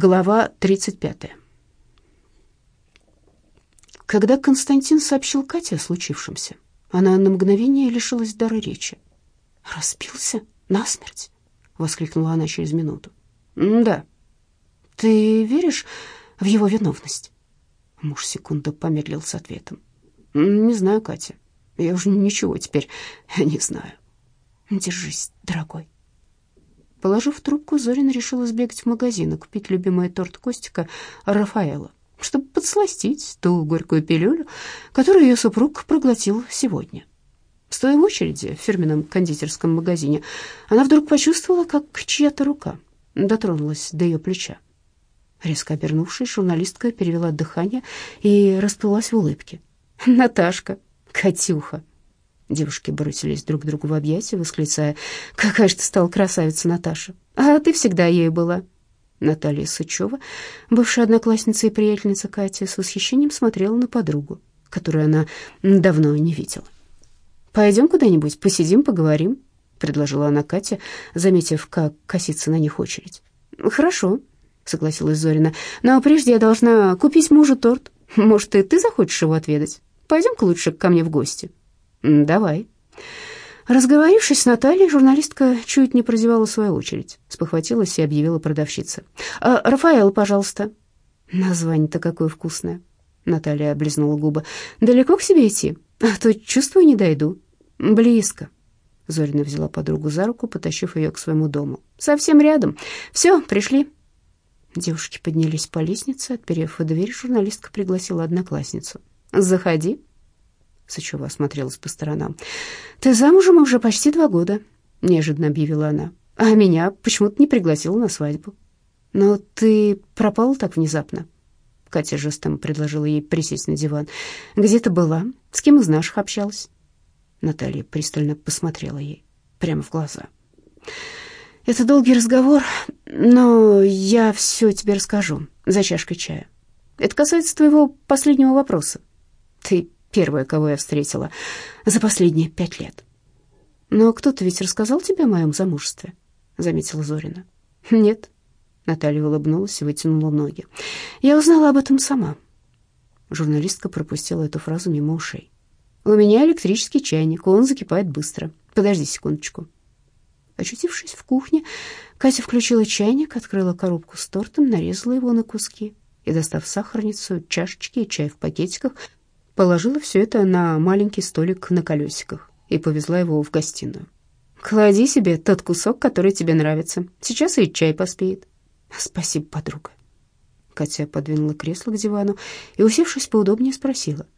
Глава 35. Когда Константин сообщил Кате о случившемся, она на мгновение лишилась дара речи. «Распился насмерть?» — воскликнула она через минуту. «Да». «Ты веришь в его виновность?» Муж секунду помедлил с ответом. «Не знаю, Катя. Я уже ничего теперь не знаю». «Держись, дорогой». Положив трубку, Зорина решила сбегать в магазин и купить любимый торт Костика Рафаэла, чтобы подсластить ту горькую пилюлю, которую ее супруг проглотил сегодня. Стоя в очереди в фирменном кондитерском магазине, она вдруг почувствовала, как чья-то рука дотронулась до ее плеча. Резко обернувшись, журналистка перевела дыхание и расплылась в улыбке. «Наташка, Катюха!» Девушки бросились друг к другу в объятия, восклицая, «Какая же ты стала красавица, Наташа! А ты всегда ею была!» Наталья Сычева, бывшая одноклассница и приятельница Кати, с восхищением смотрела на подругу, которую она давно не видела. «Пойдем куда-нибудь, посидим, поговорим», — предложила она Кате, заметив, как косится на них очередь. «Хорошо», — согласилась Зорина, «но прежде я должна купить мужу торт. Может, и ты захочешь его отведать? Пойдем-ка лучше ко мне в гости». «Давай». Разговорившись с Натальей, журналистка чуть не прозевала свою очередь, спохватилась и объявила продавщица. «А, «Рафаэл, пожалуйста». «Название-то какое вкусное». Наталья облизнула губы. «Далеко к себе идти? А то, чувствую, не дойду». «Близко». Зорина взяла подругу за руку, потащив ее к своему дому. «Совсем рядом. Все, пришли». Девушки поднялись по лестнице, отперев дверь, журналистка пригласила одноклассницу. «Заходи». Сычева осмотрелась по сторонам. «Ты замужем уже почти два года», — неожиданно объявила она. «А меня почему-то не пригласила на свадьбу». «Но ты пропала так внезапно». Катя жестом предложила ей присесть на диван. «Где ты была? С кем из наших общалась?» Наталья пристально посмотрела ей прямо в глаза. «Это долгий разговор, но я все тебе расскажу за чашкой чая. Это касается твоего последнего вопроса. Ты первая, кого я встретила за последние пять лет. Но кто-то ведь рассказал тебе о моем замужестве, заметила Зорина. Нет. Наталья улыбнулась и вытянула ноги. Я узнала об этом сама. Журналистка пропустила эту фразу мимо ушей. У меня электрический чайник, он закипает быстро. Подожди секундочку. Очутившись в кухне, Катя включила чайник, открыла коробку с тортом, нарезала его на куски и, достав сахарницу, чашечки и чай в пакетиках, положила все это на маленький столик на колесиках и повезла его в гостиную. «Клади себе тот кусок, который тебе нравится. Сейчас и чай поспеет». «Спасибо, подруга». Катя подвинула кресло к дивану и, усевшись поудобнее, спросила.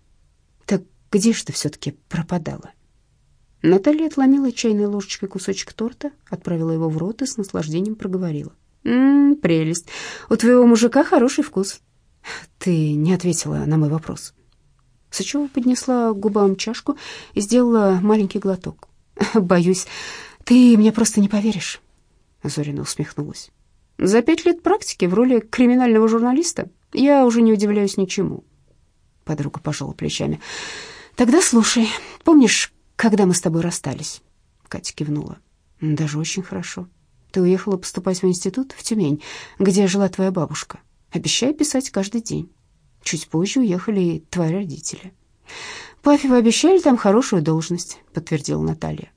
«Так где же ты все-таки пропадала?» Наталья отломила чайной ложечкой кусочек торта, отправила его в рот и с наслаждением проговорила. «М-м, прелесть. У твоего мужика хороший вкус». «Ты не ответила на мой вопрос». Сычева поднесла к губам чашку и сделала маленький глоток. «Боюсь, ты мне просто не поверишь», — Зорина усмехнулась. «За пять лет практики в роли криминального журналиста я уже не удивляюсь ничему». Подруга пожала плечами. «Тогда слушай. Помнишь, когда мы с тобой расстались?» Катя кивнула. «Даже очень хорошо. Ты уехала поступать в институт в Тюмень, где жила твоя бабушка. Обещай писать каждый день». Чуть позже уехали и твои родители. Папе вы обещали там хорошую должность, подтвердила Наталья.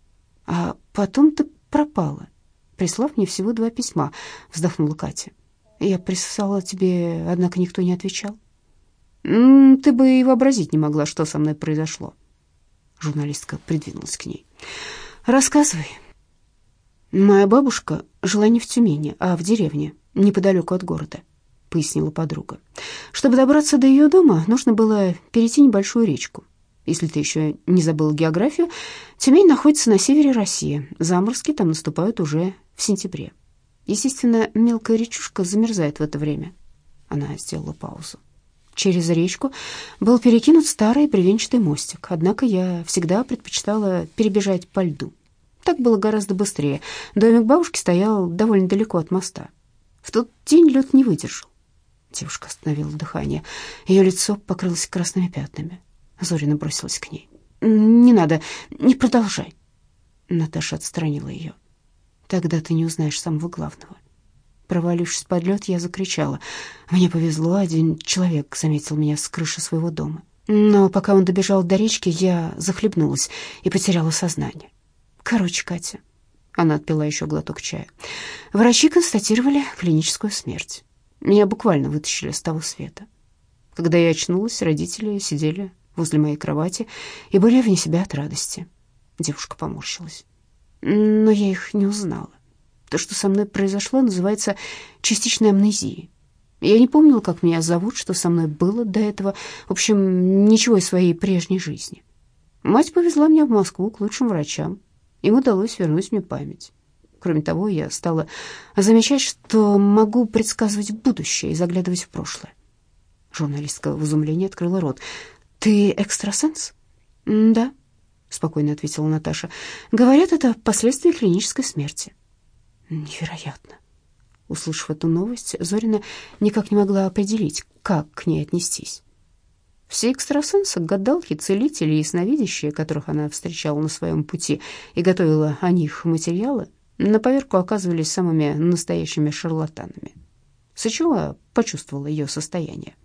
А потом ты пропала, прислав мне всего два письма, вздохнула Катя. Я присылала тебе, однако никто не отвечал. Ты бы и вообразить не могла, что со мной произошло. Журналистка придвинулась к ней. Рассказывай. Моя бабушка жила не в Тюмени, а в деревне, неподалеку от города пояснила подруга. Чтобы добраться до ее дома, нужно было перейти небольшую речку. Если ты еще не забыл географию, Тюмень находится на севере России. Заморозки там наступают уже в сентябре. Естественно, мелкая речушка замерзает в это время. Она сделала паузу. Через речку был перекинут старый бревенчатый мостик, однако я всегда предпочитала перебежать по льду. Так было гораздо быстрее. Домик бабушки стоял довольно далеко от моста. В тот день лед не выдержал. Девушка остановила дыхание. Ее лицо покрылось красными пятнами. Зорина бросилась к ней. «Не надо, не продолжай». Наташа отстранила ее. «Тогда ты не узнаешь самого главного. Провалившись под лед, я закричала. Мне повезло, один человек заметил меня с крыши своего дома. Но пока он добежал до речки, я захлебнулась и потеряла сознание. Короче, Катя, она отпила еще глоток чая. Врачи констатировали клиническую смерть. Меня буквально вытащили с того света. Когда я очнулась, родители сидели возле моей кровати и были вне себя от радости. Девушка поморщилась. Но я их не узнала. То, что со мной произошло, называется частичной амнезией. Я не помнила, как меня зовут, что со мной было до этого. В общем, ничего из своей прежней жизни. Мать повезла меня в Москву к лучшим врачам. Им удалось вернуть мне память. Кроме того, я стала замечать, что могу предсказывать будущее и заглядывать в прошлое. Журналистка в изумлении открыла рот. «Ты экстрасенс?» «Да», — спокойно ответила Наташа. «Говорят, это последствия клинической смерти». «Невероятно». Услышав эту новость, Зорина никак не могла определить, как к ней отнестись. Все экстрасенсы, гадалки, целители и сновидящие, которых она встречала на своем пути и готовила о них материалы, на поверку оказывались самыми настоящими шарлатанами. Сычева почувствовала ее состояние.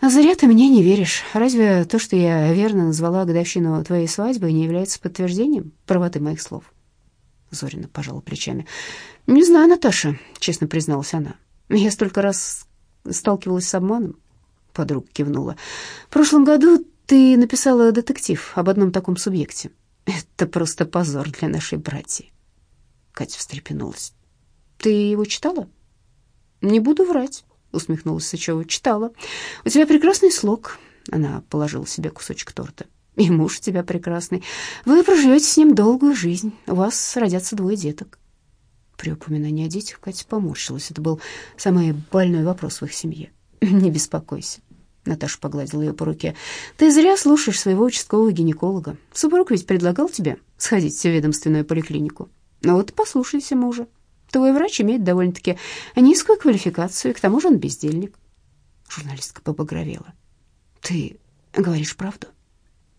«А зря ты мне не веришь. Разве то, что я верно назвала годовщину твоей свадьбы, не является подтверждением правоты моих слов?» Зорина пожала плечами. «Не знаю, Наташа», — честно призналась она. «Я столько раз сталкивалась с обманом». Подруга кивнула. «В прошлом году ты написала детектив об одном таком субъекте. Это просто позор для нашей братьи». Катя встрепенулась. «Ты его читала?» «Не буду врать», — усмехнулась Сычева. «Читала. У тебя прекрасный слог». Она положила себе кусочек торта. «И муж у тебя прекрасный. Вы проживете с ним долгую жизнь. У вас родятся двое деток». При упоминании о детях Катя поморщилась. Это был самый больной вопрос в их семье. «Не беспокойся». Наташа погладила ее по руке. «Ты зря слушаешь своего участкового гинеколога. Супруг ведь предлагал тебе сходить в ведомственную поликлинику. Ну вот послушайся мужа. Твой врач имеет довольно-таки низкую квалификацию, и к тому же он бездельник. Журналистка побагровела. Ты говоришь правду?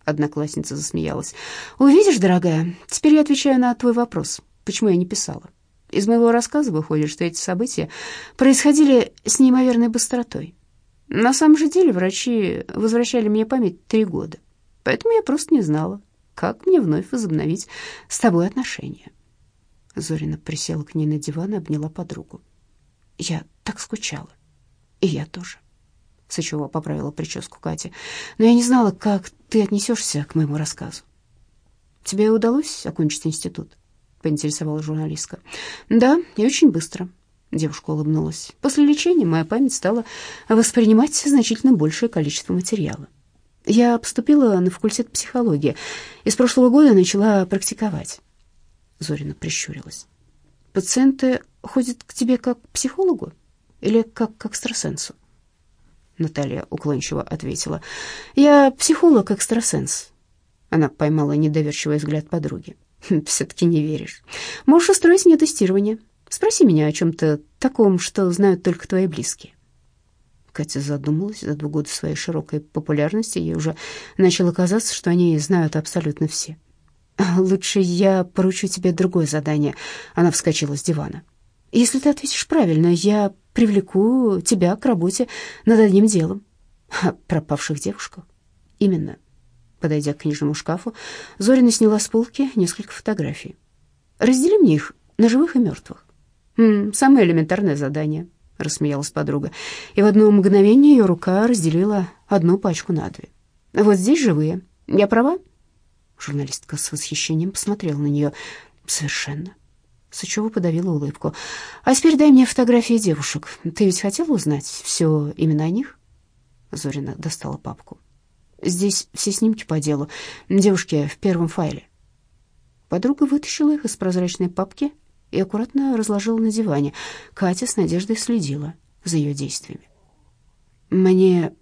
Одноклассница засмеялась. Увидишь, дорогая, теперь я отвечаю на твой вопрос. Почему я не писала? Из моего рассказа выходит, что эти события происходили с неимоверной быстротой. На самом же деле врачи возвращали мне память три года, поэтому я просто не знала, как мне вновь возобновить с тобой отношения. Зорина присела к ней на диван и обняла подругу. «Я так скучала. И я тоже». Сычева поправила прическу Кати. «Но я не знала, как ты отнесешься к моему рассказу». «Тебе удалось окончить институт?» — поинтересовалась журналистка. «Да, и очень быстро». Девушка улыбнулась. «После лечения моя память стала воспринимать значительно большее количество материала. Я поступила на факультет психологии и с прошлого года начала практиковать. Зорина прищурилась. «Пациенты ходят к тебе как к психологу или как к экстрасенсу?» Наталья уклончиво ответила. «Я психолог-экстрасенс». Она поймала недоверчивый взгляд подруги. «Хм, «Все-таки не веришь. Можешь устроить мне тестирование. Спроси меня о чем-то таком, что знают только твои близкие». Катя задумалась. За два года своей широкой популярности ей уже начало казаться, что они знают абсолютно все. «Лучше я поручу тебе другое задание». Она вскочила с дивана. «Если ты ответишь правильно, я привлеку тебя к работе над одним делом». «О пропавших девушках?» «Именно». Подойдя к книжному шкафу, Зорина сняла с полки несколько фотографий. «Раздели мне их на живых и мертвых». «М самое элементарное задание», — рассмеялась подруга. И в одно мгновение ее рука разделила одну пачку на две. «Вот здесь живые. Я права?» Журналистка с восхищением посмотрела на нее. «Совершенно». Сычева подавила улыбку. «А теперь дай мне фотографии девушек. Ты ведь хотела узнать все именно о них?» Зорина достала папку. «Здесь все снимки по делу. Девушки в первом файле». Подруга вытащила их из прозрачной папки и аккуратно разложила на диване. Катя с надеждой следила за ее действиями. «Мне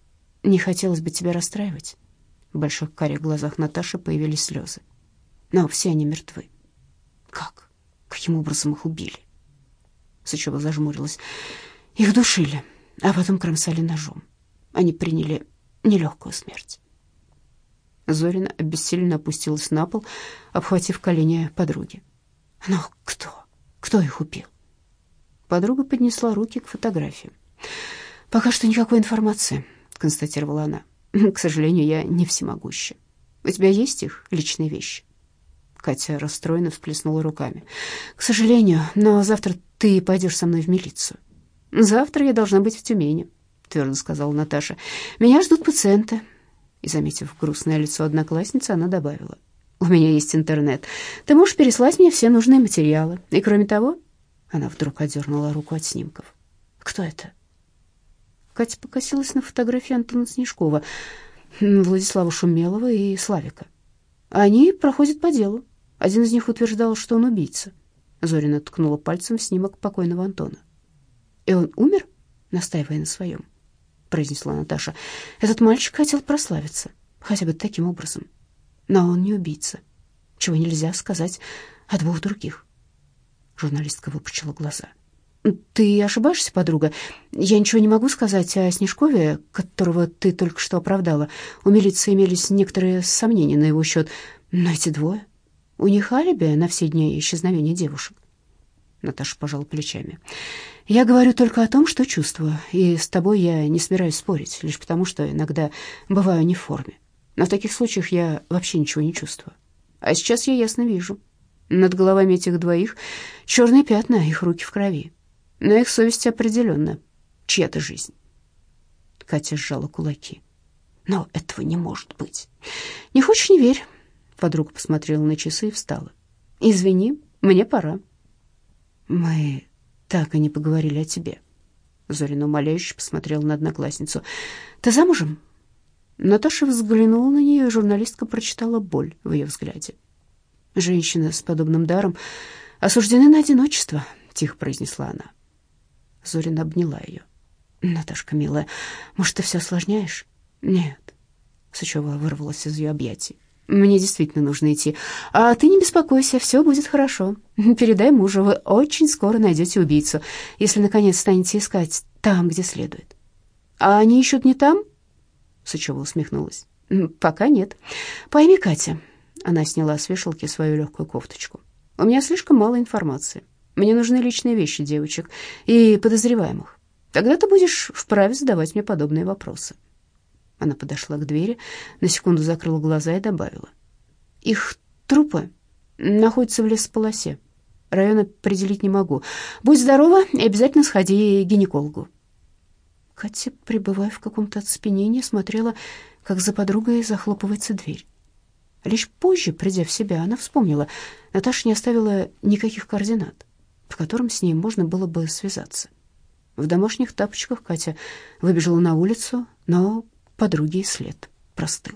не хотелось бы тебя расстраивать». В больших карих глазах Наташи появились слезы. Но все они мертвы. Как? Каким образом их убили? Сычева зажмурилась. Их душили, а потом кромсали ножом. Они приняли нелегкую смерть. Зорина обессиленно опустилась на пол, обхватив колени подруги. Но кто? Кто их убил? Подруга поднесла руки к фотографии. «Пока что никакой информации», — констатировала она. «К сожалению, я не всемогуща. У тебя есть их личные вещи?» Катя расстроенно всплеснула руками. «К сожалению, но завтра ты пойдешь со мной в милицию». «Завтра я должна быть в Тюмени», — твердо сказала Наташа. «Меня ждут пациенты». И, заметив грустное лицо одноклассницы, она добавила. «У меня есть интернет. Ты можешь переслать мне все нужные материалы. И, кроме того...» Она вдруг отдернула руку от снимков. «Кто это?» Катя покосилась на фотографии Антона Снежкова, Владислава Шумелова и Славика. Они проходят по делу. Один из них утверждал, что он убийца. Зорина ткнула пальцем в снимок покойного Антона. «И он умер?» — настаивая на своем, — произнесла Наташа. «Этот мальчик хотел прославиться, хотя бы таким образом. Но он не убийца, чего нельзя сказать о двух других». Журналистка выпучила глаза. «Ты ошибаешься, подруга. Я ничего не могу сказать о Снежкове, которого ты только что оправдала. У милиции имелись некоторые сомнения на его счет. Но эти двое... У них алиби на все дни исчезновения девушек. Наташа пожала плечами. «Я говорю только о том, что чувствую, и с тобой я не собираюсь спорить, лишь потому, что иногда бываю не в форме. Но в таких случаях я вообще ничего не чувствую. А сейчас я ясно вижу. Над головами этих двоих черные пятна, их руки в крови. Но их совесть определенно чья-то жизнь». Катя сжала кулаки. «Но этого не может быть. Не хочешь — не верь». Подруга посмотрела на часы и встала. «Извини, мне пора». «Мы так и не поговорили о тебе». Зорина умоляюще посмотрела на одноклассницу. «Ты замужем?» Наташа взглянула на нее, и журналистка прочитала боль в ее взгляде. «Женщины с подобным даром осуждены на одиночество», — тихо произнесла она. Зорина обняла ее. «Наташка, милая, может, ты все осложняешь?» «Нет», — Сычева вырвалась из ее объятий. Мне действительно нужно идти. А ты не беспокойся, все будет хорошо. Передай мужу, вы очень скоро найдете убийцу, если, наконец, станете искать там, где следует. А они ищут не там? Сычева усмехнулась. Пока нет. Пойми, Катя, она сняла с вешалки свою легкую кофточку. У меня слишком мало информации. Мне нужны личные вещи девочек и подозреваемых. Тогда ты будешь вправе задавать мне подобные вопросы. Она подошла к двери, на секунду закрыла глаза и добавила. «Их трупы находятся в лесополосе. Район определить не могу. Будь здорова и обязательно сходи к гинекологу». Катя, пребывая в каком-то оцепенении, смотрела, как за подругой захлопывается дверь. Лишь позже, придя в себя, она вспомнила, Наташа не оставила никаких координат, по которым с ней можно было бы связаться. В домашних тапочках Катя выбежала на улицу, но подруги след простыл.